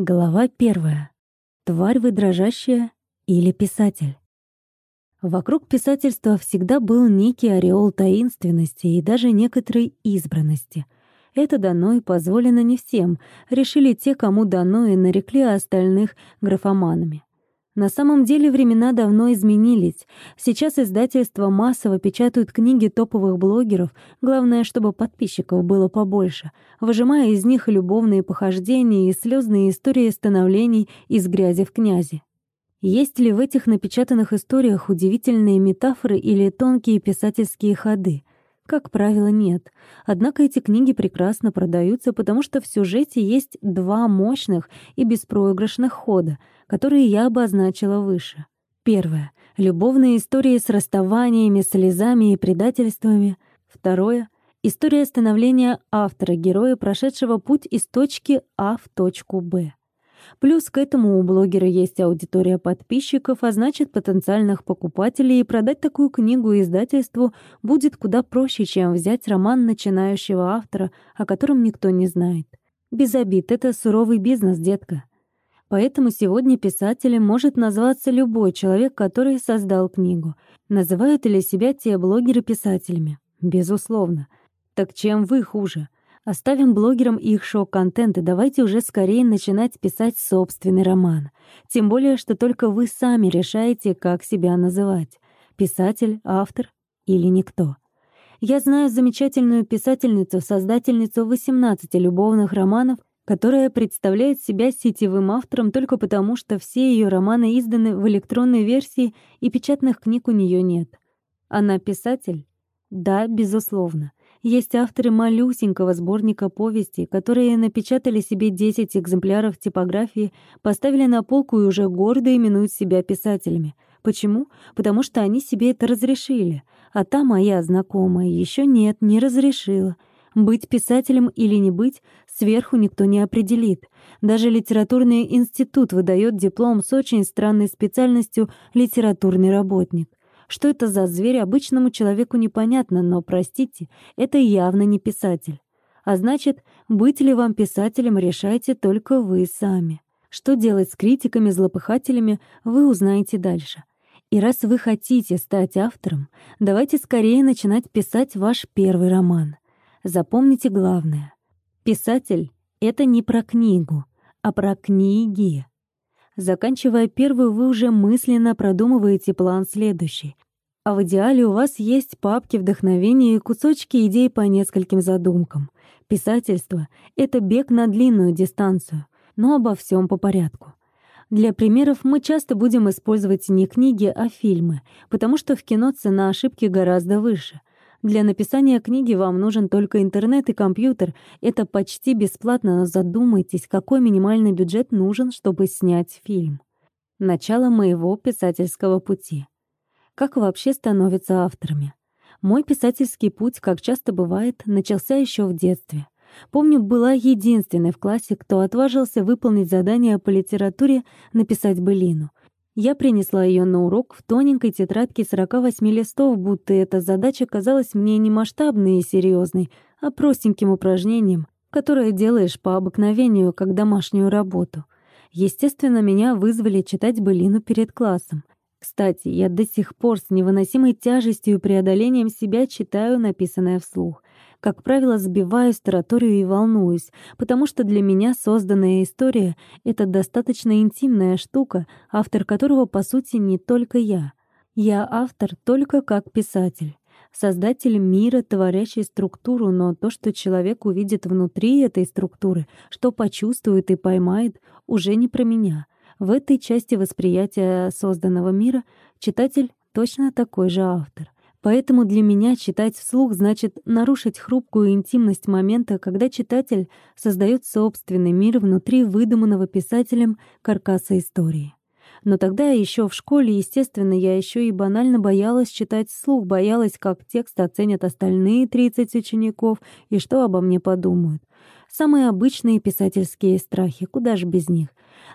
Глава первая. Тварь вы дрожащая или писатель? Вокруг писательства всегда был некий ореол таинственности и даже некоторой избранности. Это дано и позволено не всем, решили те, кому дано, и нарекли остальных графоманами. На самом деле времена давно изменились. Сейчас издательства массово печатают книги топовых блогеров, главное, чтобы подписчиков было побольше, выжимая из них любовные похождения и слезные истории становлений из грязи в князи. Есть ли в этих напечатанных историях удивительные метафоры или тонкие писательские ходы? Как правило, нет. Однако эти книги прекрасно продаются, потому что в сюжете есть два мощных и беспроигрышных хода — которые я обозначила выше. Первое — любовные истории с расставаниями, слезами и предательствами. Второе — история становления автора, героя, прошедшего путь из точки А в точку Б. Плюс к этому у блогера есть аудитория подписчиков, а значит потенциальных покупателей, и продать такую книгу издательству будет куда проще, чем взять роман начинающего автора, о котором никто не знает. Без обид, это суровый бизнес, детка. Поэтому сегодня писателем может назваться любой человек, который создал книгу. Называют ли себя те блогеры писателями? Безусловно. Так чем вы хуже? Оставим блогерам их шоу-контент и давайте уже скорее начинать писать собственный роман. Тем более, что только вы сами решаете, как себя называть. Писатель, автор или никто. Я знаю замечательную писательницу, создательницу 18 любовных романов которая представляет себя сетевым автором только потому, что все ее романы изданы в электронной версии и печатных книг у нее нет. Она писатель? Да, безусловно. Есть авторы малюсенького сборника повести, которые напечатали себе 10 экземпляров типографии, поставили на полку и уже гордо именуют себя писателями. Почему? Потому что они себе это разрешили. А та моя знакомая еще нет, не разрешила. Быть писателем или не быть, сверху никто не определит. Даже литературный институт выдает диплом с очень странной специальностью «литературный работник». Что это за зверь, обычному человеку непонятно, но, простите, это явно не писатель. А значит, быть ли вам писателем, решайте только вы сами. Что делать с критиками-злопыхателями, вы узнаете дальше. И раз вы хотите стать автором, давайте скорее начинать писать ваш первый роман — Запомните главное. Писатель — это не про книгу, а про книги. Заканчивая первую, вы уже мысленно продумываете план следующий. А в идеале у вас есть папки вдохновения и кусочки идей по нескольким задумкам. Писательство — это бег на длинную дистанцию, но обо всем по порядку. Для примеров мы часто будем использовать не книги, а фильмы, потому что в кино цена ошибки гораздо выше. Для написания книги вам нужен только интернет и компьютер. Это почти бесплатно, но задумайтесь, какой минимальный бюджет нужен, чтобы снять фильм. Начало моего писательского пути. Как вообще становятся авторами? Мой писательский путь, как часто бывает, начался еще в детстве. Помню, была единственной в классе, кто отважился выполнить задание по литературе написать былину. Я принесла ее на урок в тоненькой тетрадке 48 листов, будто эта задача казалась мне не масштабной и серьезной, а простеньким упражнением, которое делаешь по обыкновению, как домашнюю работу. Естественно, меня вызвали читать былину перед классом. Кстати, я до сих пор с невыносимой тяжестью и преодолением себя читаю написанное вслух как правило, сбиваюсь, тараторию и волнуюсь, потому что для меня созданная история — это достаточно интимная штука, автор которого, по сути, не только я. Я автор только как писатель. Создатель мира, творящий структуру, но то, что человек увидит внутри этой структуры, что почувствует и поймает, уже не про меня. В этой части восприятия созданного мира читатель точно такой же автор. Поэтому для меня читать вслух значит нарушить хрупкую интимность момента, когда читатель создает собственный мир внутри выдуманного писателем каркаса истории. Но тогда еще в школе, естественно, я еще и банально боялась читать вслух, боялась, как текст оценят остальные 30 учеников и что обо мне подумают. Самые обычные писательские страхи, куда же без них.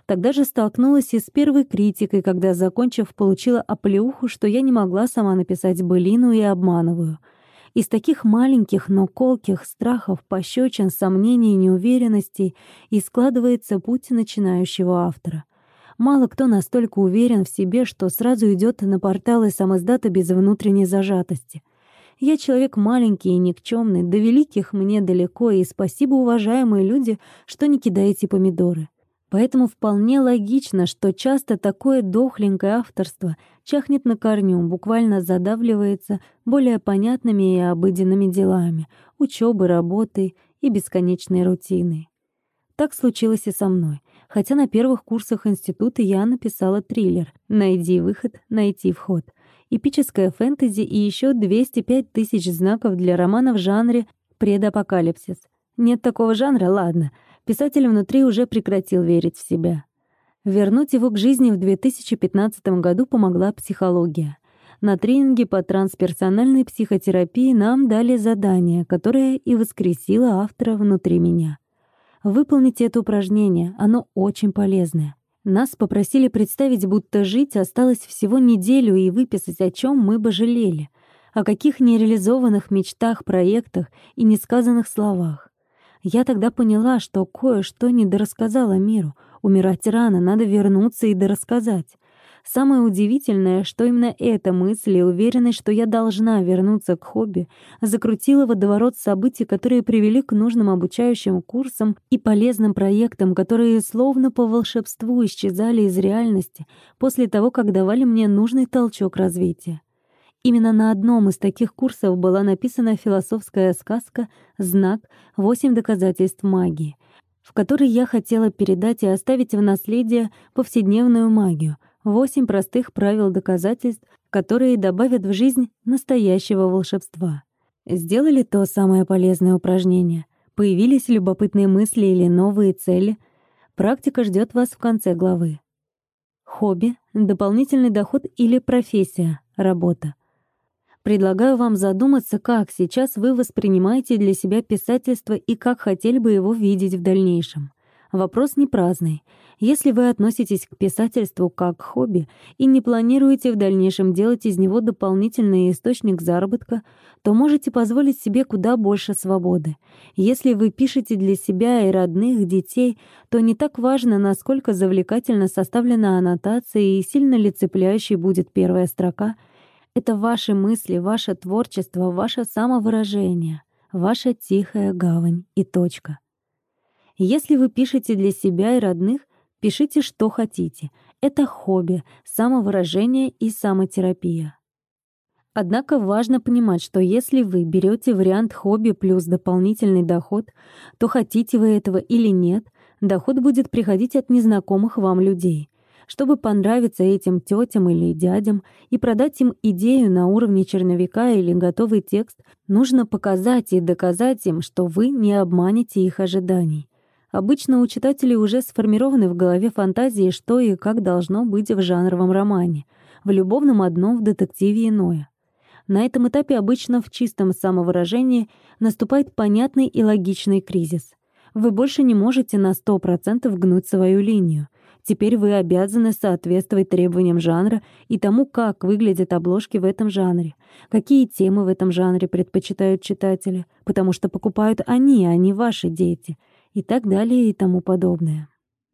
Тогда же столкнулась и с первой критикой, когда, закончив, получила оплеуху, что я не могла сама написать былину и обманываю. Из таких маленьких, но колких страхов, пощечин, сомнений, неуверенностей и складывается путь начинающего автора. Мало кто настолько уверен в себе, что сразу идет на порталы самоздата без внутренней зажатости. Я человек маленький и никчемный, до великих мне далеко, и спасибо, уважаемые люди, что не кидаете помидоры. Поэтому вполне логично, что часто такое дохленькое авторство чахнет на корню, буквально задавливается более понятными и обыденными делами, учебой, работой и бесконечной рутиной. Так случилось и со мной. Хотя на первых курсах института я написала триллер «Найди выход, найти вход», эпическое фэнтези и еще 205 тысяч знаков для романа в жанре предапокалипсис. Нет такого жанра, ладно — писатель внутри уже прекратил верить в себя. Вернуть его к жизни в 2015 году помогла психология. На тренинге по трансперсональной психотерапии нам дали задание, которое и воскресило автора внутри меня. Выполните это упражнение, оно очень полезное. Нас попросили представить, будто жить осталось всего неделю и выписать, о чем мы бы жалели, о каких нереализованных мечтах, проектах и несказанных словах. Я тогда поняла, что кое-что недорассказала миру. Умирать рано, надо вернуться и дорассказать. Самое удивительное, что именно эта мысль и уверенность, что я должна вернуться к хобби, закрутила водоворот событий, которые привели к нужным обучающим курсам и полезным проектам, которые словно по волшебству исчезали из реальности после того, как давали мне нужный толчок развития. Именно на одном из таких курсов была написана философская сказка «Знак. Восемь доказательств магии», в которой я хотела передать и оставить в наследие повседневную магию, восемь простых правил доказательств, которые добавят в жизнь настоящего волшебства. Сделали то самое полезное упражнение? Появились любопытные мысли или новые цели? Практика ждет вас в конце главы. Хобби, дополнительный доход или профессия, работа. Предлагаю вам задуматься, как сейчас вы воспринимаете для себя писательство и как хотели бы его видеть в дальнейшем. Вопрос не праздный. Если вы относитесь к писательству как к хобби и не планируете в дальнейшем делать из него дополнительный источник заработка, то можете позволить себе куда больше свободы. Если вы пишете для себя и родных, детей, то не так важно, насколько завлекательно составлена аннотация и сильно ли цепляющей будет первая строка — это ваши мысли, ваше творчество, ваше самовыражение, ваша тихая гавань и точка. Если вы пишете для себя и родных, пишите, что хотите. Это хобби, самовыражение и самотерапия. Однако важно понимать, что если вы берете вариант хобби плюс дополнительный доход, то хотите вы этого или нет, доход будет приходить от незнакомых вам людей. Чтобы понравиться этим тетям или дядям и продать им идею на уровне черновика или готовый текст, нужно показать и доказать им, что вы не обманете их ожиданий. Обычно у читателей уже сформированы в голове фантазии, что и как должно быть в жанровом романе. В любовном одно, в детективе иное. На этом этапе обычно в чистом самовыражении наступает понятный и логичный кризис. Вы больше не можете на 100% гнуть свою линию. Теперь вы обязаны соответствовать требованиям жанра и тому, как выглядят обложки в этом жанре, какие темы в этом жанре предпочитают читатели, потому что покупают они, а не ваши дети, и так далее и тому подобное.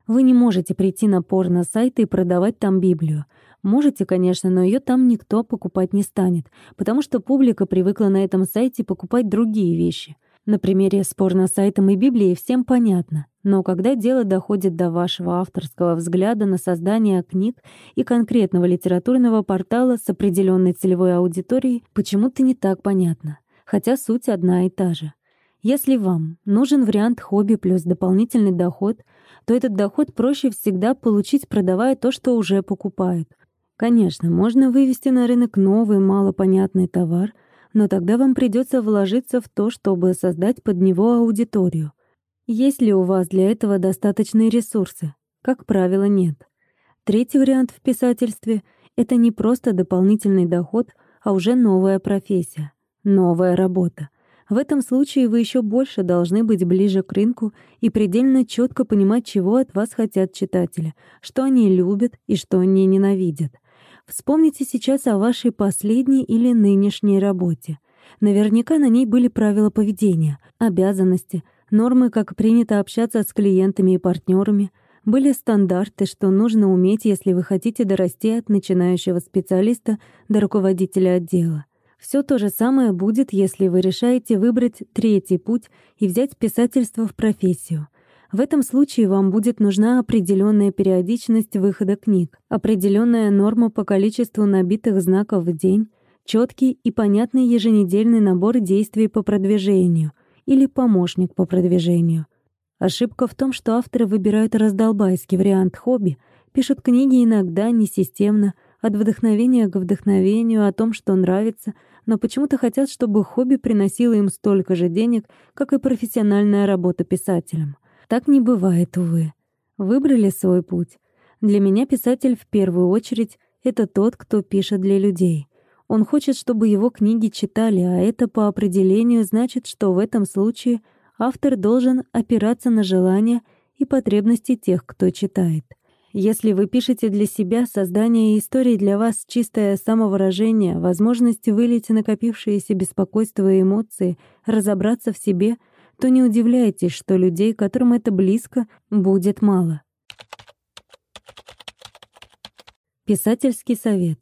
Вы не можете прийти на порно-сайт и продавать там Библию. Можете, конечно, но ее там никто покупать не станет, потому что публика привыкла на этом сайте покупать другие вещи — на примере с порно-сайтом и Библией всем понятно. Но когда дело доходит до вашего авторского взгляда на создание книг и конкретного литературного портала с определенной целевой аудиторией, почему-то не так понятно. Хотя суть одна и та же. Если вам нужен вариант хобби плюс дополнительный доход, то этот доход проще всегда получить, продавая то, что уже покупают. Конечно, можно вывести на рынок новый, малопонятный товар — но тогда вам придется вложиться в то, чтобы создать под него аудиторию. Есть ли у вас для этого достаточные ресурсы? Как правило, нет. Третий вариант в писательстве — это не просто дополнительный доход, а уже новая профессия, новая работа. В этом случае вы еще больше должны быть ближе к рынку и предельно четко понимать, чего от вас хотят читатели, что они любят и что они ненавидят — Вспомните сейчас о вашей последней или нынешней работе. Наверняка на ней были правила поведения, обязанности, нормы, как принято общаться с клиентами и партнерами, были стандарты, что нужно уметь, если вы хотите дорасти от начинающего специалиста до руководителя отдела. Все то же самое будет, если вы решаете выбрать третий путь и взять писательство в профессию. В этом случае вам будет нужна определенная периодичность выхода книг, определенная норма по количеству набитых знаков в день, четкий и понятный еженедельный набор действий по продвижению или помощник по продвижению. Ошибка в том, что авторы выбирают раздолбайский вариант хобби, пишут книги иногда несистемно, от вдохновения к вдохновению о том, что нравится, но почему-то хотят, чтобы хобби приносило им столько же денег, как и профессиональная работа писателем. Так не бывает, увы. Выбрали свой путь. Для меня писатель в первую очередь — это тот, кто пишет для людей. Он хочет, чтобы его книги читали, а это по определению значит, что в этом случае автор должен опираться на желания и потребности тех, кто читает. Если вы пишете для себя, создание истории для вас чистое самовыражение, возможность вылить накопившиеся беспокойства и эмоции, разобраться в себе, то не удивляйтесь, что людей, которым это близко, будет мало. Писательский совет.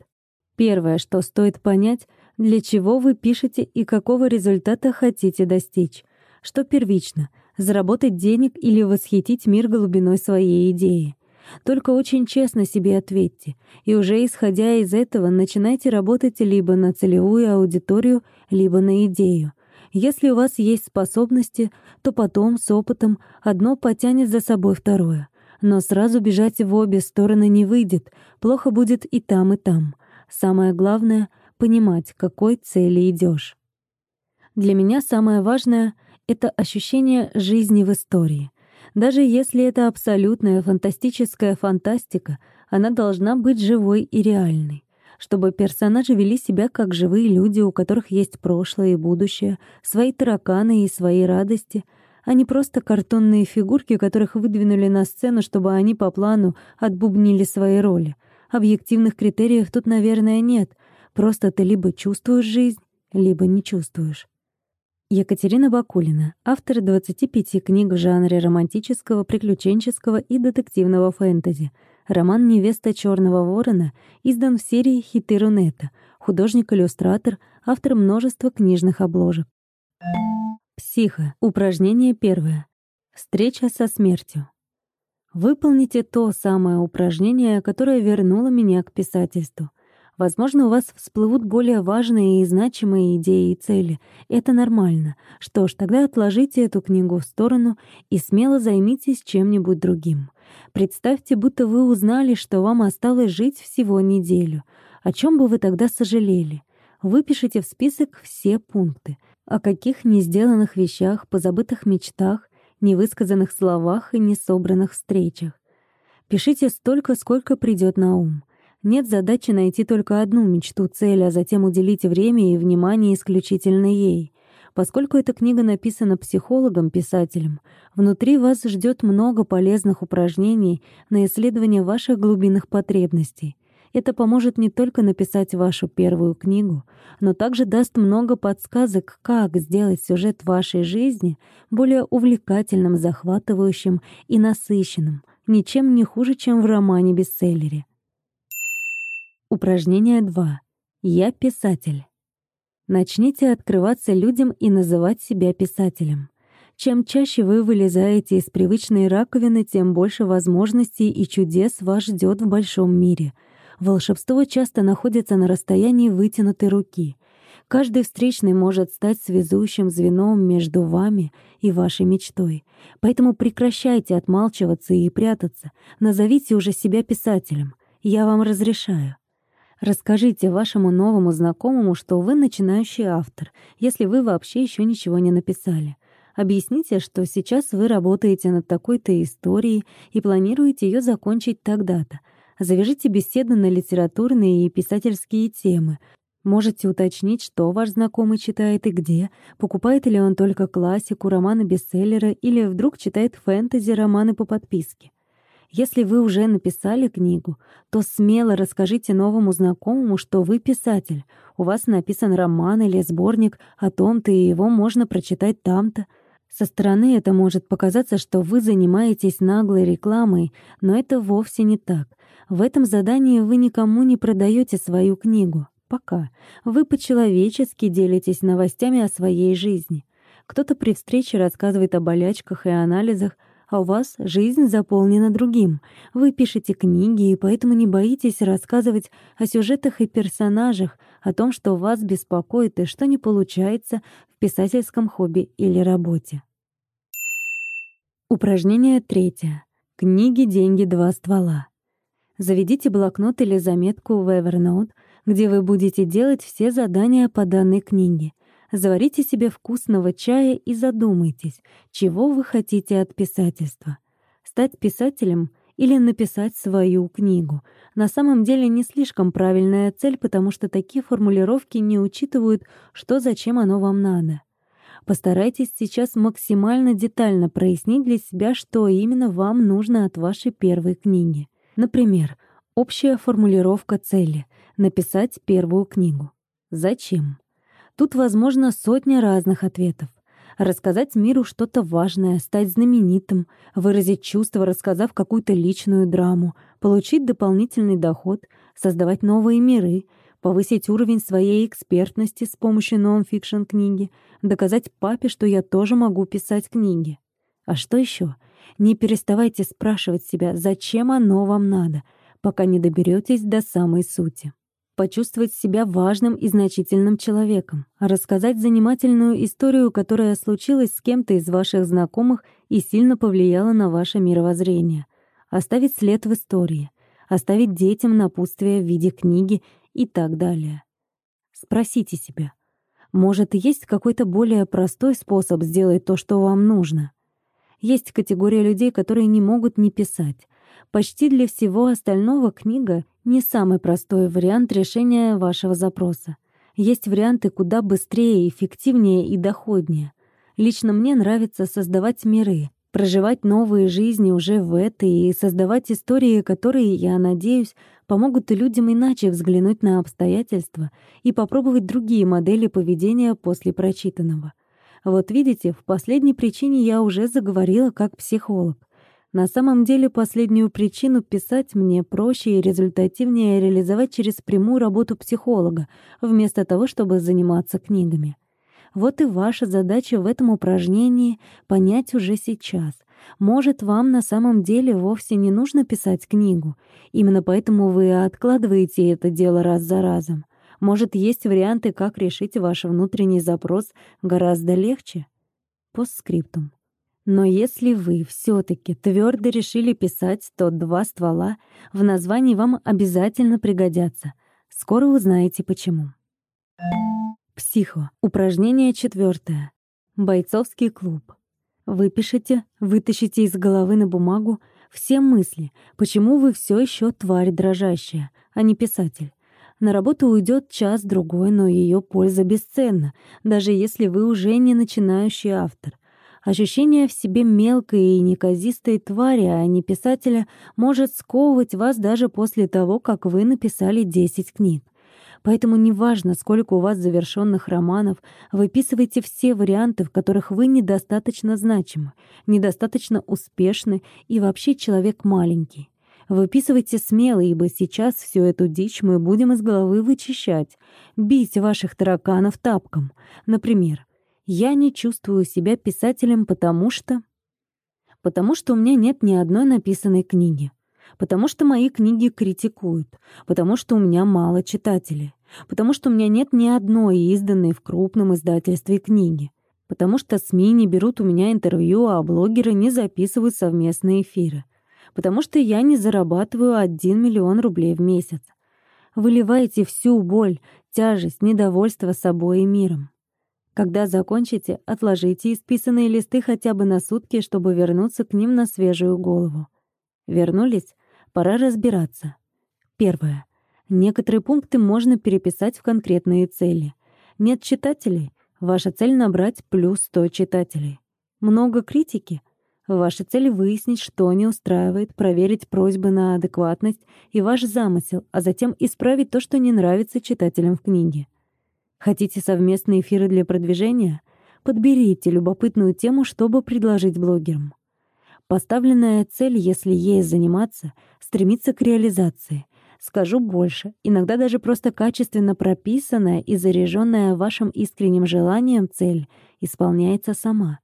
Первое, что стоит понять, для чего вы пишете и какого результата хотите достичь. Что первично — заработать денег или восхитить мир глубиной своей идеи. Только очень честно себе ответьте, и уже исходя из этого начинайте работать либо на целевую аудиторию, либо на идею. Если у вас есть способности, то потом с опытом одно потянет за собой второе. Но сразу бежать в обе стороны не выйдет, плохо будет и там, и там — Самое главное — понимать, к какой цели идешь. Для меня самое важное — это ощущение жизни в истории. Даже если это абсолютная фантастическая фантастика, она должна быть живой и реальной чтобы персонажи вели себя как живые люди, у которых есть прошлое и будущее, свои тараканы и свои радости, а не просто картонные фигурки, которых выдвинули на сцену, чтобы они по плану отбубнили свои роли — Объективных критериев тут, наверное, нет. Просто ты либо чувствуешь жизнь, либо не чувствуешь. Екатерина Бакулина, автор 25 книг в жанре романтического, приключенческого и детективного фэнтези. Роман «Невеста черного ворона» издан в серии «Хиты Рунета», художник-иллюстратор, автор множества книжных обложек. Психо. Упражнение первое. Встреча со смертью. Выполните то самое упражнение, которое вернуло меня к писательству. Возможно, у вас всплывут более важные и значимые идеи и цели. Это нормально. Что ж, тогда отложите эту книгу в сторону и смело займитесь чем-нибудь другим. Представьте, будто вы узнали, что вам осталось жить всего неделю. О чем бы вы тогда сожалели? Выпишите в список все пункты. О каких не сделанных вещах, позабытых мечтах, невысказанных словах и несобранных встречах. Пишите столько, сколько придет на ум. Нет задачи найти только одну мечту, цель, а затем уделить время и внимание исключительно ей. Поскольку эта книга написана психологом-писателем, внутри вас ждет много полезных упражнений на исследование ваших глубинных потребностей — это поможет не только написать вашу первую книгу, но также даст много подсказок, как сделать сюжет вашей жизни более увлекательным, захватывающим и насыщенным, ничем не хуже, чем в романе-бестселлере. Упражнение 2. Я писатель. Начните открываться людям и называть себя писателем. Чем чаще вы вылезаете из привычной раковины, тем больше возможностей и чудес вас ждет в большом мире — Волшебство часто находится на расстоянии вытянутой руки. Каждый встречный может стать связующим звеном между вами и вашей мечтой. Поэтому прекращайте отмалчиваться и прятаться. Назовите уже себя писателем. Я вам разрешаю. Расскажите вашему новому знакомому, что вы начинающий автор, если вы вообще еще ничего не написали. Объясните, что сейчас вы работаете над такой-то историей и планируете ее закончить тогда-то, Завяжите беседы на литературные и писательские темы. Можете уточнить, что ваш знакомый читает и где, покупает ли он только классику, романы бестселлера или вдруг читает фэнтези, романы по подписке. Если вы уже написали книгу, то смело расскажите новому знакомому, что вы писатель. У вас написан роман или сборник о том-то, и его можно прочитать там-то. Со стороны это может показаться, что вы занимаетесь наглой рекламой, но это вовсе не так. В этом задании вы никому не продаете свою книгу. Пока. Вы по-человечески делитесь новостями о своей жизни. Кто-то при встрече рассказывает о болячках и анализах, а у вас жизнь заполнена другим. Вы пишете книги, и поэтому не боитесь рассказывать о сюжетах и персонажах, о том, что вас беспокоит и что не получается в писательском хобби или работе. Упражнение третье. Книги, деньги, два ствола. Заведите блокнот или заметку в Evernote, где вы будете делать все задания по данной книге. Заварите себе вкусного чая и задумайтесь, чего вы хотите от писательства. Стать писателем или написать свою книгу. На самом деле не слишком правильная цель, потому что такие формулировки не учитывают, что зачем оно вам надо. Постарайтесь сейчас максимально детально прояснить для себя, что именно вам нужно от вашей первой книги. Например, общая формулировка цели — написать первую книгу. Зачем? Тут возможно сотня разных ответов. Рассказать миру что-то важное, стать знаменитым, выразить чувства, рассказав какую-то личную драму, получить дополнительный доход, создавать новые миры, повысить уровень своей экспертности с помощью нон-фикшн книги, доказать папе, что я тоже могу писать книги. А что еще? Не переставайте спрашивать себя, зачем оно вам надо, пока не доберетесь до самой сути почувствовать себя важным и значительным человеком, рассказать занимательную историю, которая случилась с кем-то из ваших знакомых и сильно повлияла на ваше мировоззрение, оставить след в истории, оставить детям напутствие в виде книги и так далее. Спросите себя, может, есть какой-то более простой способ сделать то, что вам нужно? Есть категория людей, которые не могут не писать. Почти для всего остального книга не самый простой вариант решения вашего запроса. Есть варианты куда быстрее, эффективнее и доходнее. Лично мне нравится создавать миры, проживать новые жизни уже в этой и создавать истории, которые, я надеюсь, помогут людям иначе взглянуть на обстоятельства и попробовать другие модели поведения после прочитанного. Вот видите, в последней причине я уже заговорила как психолог. На самом деле последнюю причину писать мне проще и результативнее реализовать через прямую работу психолога, вместо того, чтобы заниматься книгами. Вот и ваша задача в этом упражнении понять уже сейчас. Может, вам на самом деле вовсе не нужно писать книгу. Именно поэтому вы откладываете это дело раз за разом. Может, есть варианты, как решить ваш внутренний запрос гораздо легче? Постскриптум. Но если вы все-таки твердо решили писать, то два ствола в названии вам обязательно пригодятся. Скоро узнаете почему. Психо. Упражнение четвертое. Бойцовский клуб. Выпишите, вытащите из головы на бумагу все мысли, почему вы все еще тварь дрожащая, а не писатель. На работу уйдет час-другой, но ее польза бесценна, даже если вы уже не начинающий автор — Ощущение в себе мелкой и неказистой твари, а не писателя, может сковывать вас даже после того, как вы написали 10 книг. Поэтому неважно, сколько у вас завершенных романов, выписывайте все варианты, в которых вы недостаточно значимы, недостаточно успешны и вообще человек маленький. Выписывайте смело, ибо сейчас всю эту дичь мы будем из головы вычищать, бить ваших тараканов тапком. Например, я не чувствую себя писателем, потому что... Потому что у меня нет ни одной написанной книги. Потому что мои книги критикуют. Потому что у меня мало читателей. Потому что у меня нет ни одной изданной в крупном издательстве книги. Потому что СМИ не берут у меня интервью, а блогеры не записывают совместные эфиры. Потому что я не зарабатываю 1 миллион рублей в месяц. Выливайте всю боль, тяжесть, недовольство собой и миром. Когда закончите, отложите исписанные листы хотя бы на сутки, чтобы вернуться к ним на свежую голову. Вернулись? Пора разбираться. Первое. Некоторые пункты можно переписать в конкретные цели. Нет читателей? Ваша цель — набрать плюс 100 читателей. Много критики? Ваша цель — выяснить, что не устраивает, проверить просьбы на адекватность и ваш замысел, а затем исправить то, что не нравится читателям в книге. Хотите совместные эфиры для продвижения? Подберите любопытную тему, чтобы предложить блогерам. Поставленная цель, если ей заниматься, стремится к реализации. Скажу больше, иногда даже просто качественно прописанная и заряженная вашим искренним желанием цель исполняется сама.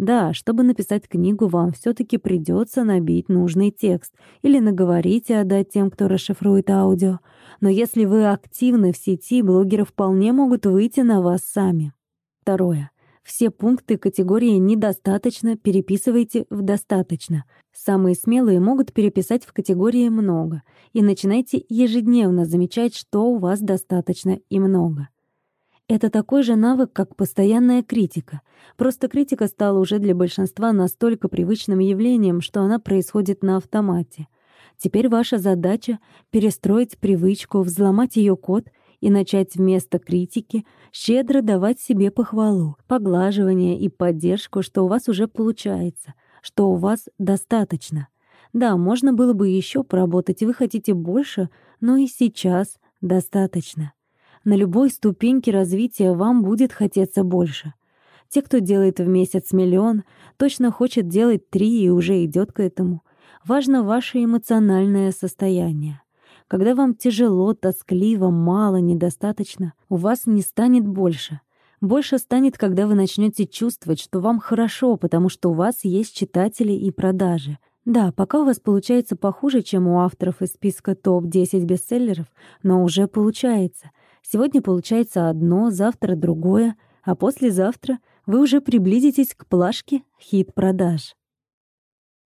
Да, чтобы написать книгу, вам все таки придется набить нужный текст или наговорить и отдать тем, кто расшифрует аудио. Но если вы активны в сети, блогеры вполне могут выйти на вас сами. Второе. Все пункты категории «недостаточно» переписывайте в «достаточно». Самые смелые могут переписать в категории «много». И начинайте ежедневно замечать, что у вас достаточно и много. Это такой же навык, как постоянная критика. Просто критика стала уже для большинства настолько привычным явлением, что она происходит на автомате. Теперь ваша задача — перестроить привычку, взломать ее код — и начать вместо критики щедро давать себе похвалу, поглаживание и поддержку, что у вас уже получается, что у вас достаточно. Да, можно было бы еще поработать, и вы хотите больше, но и сейчас достаточно. На любой ступеньке развития вам будет хотеться больше. Те, кто делает в месяц миллион, точно хочет делать три и уже идет к этому. Важно ваше эмоциональное состояние. Когда вам тяжело, тоскливо, мало, недостаточно, у вас не станет больше. Больше станет, когда вы начнете чувствовать, что вам хорошо, потому что у вас есть читатели и продажи. Да, пока у вас получается похуже, чем у авторов из списка топ-10 бестселлеров, но уже получается. Сегодня получается одно, завтра другое, а послезавтра вы уже приблизитесь к плашке хит продаж.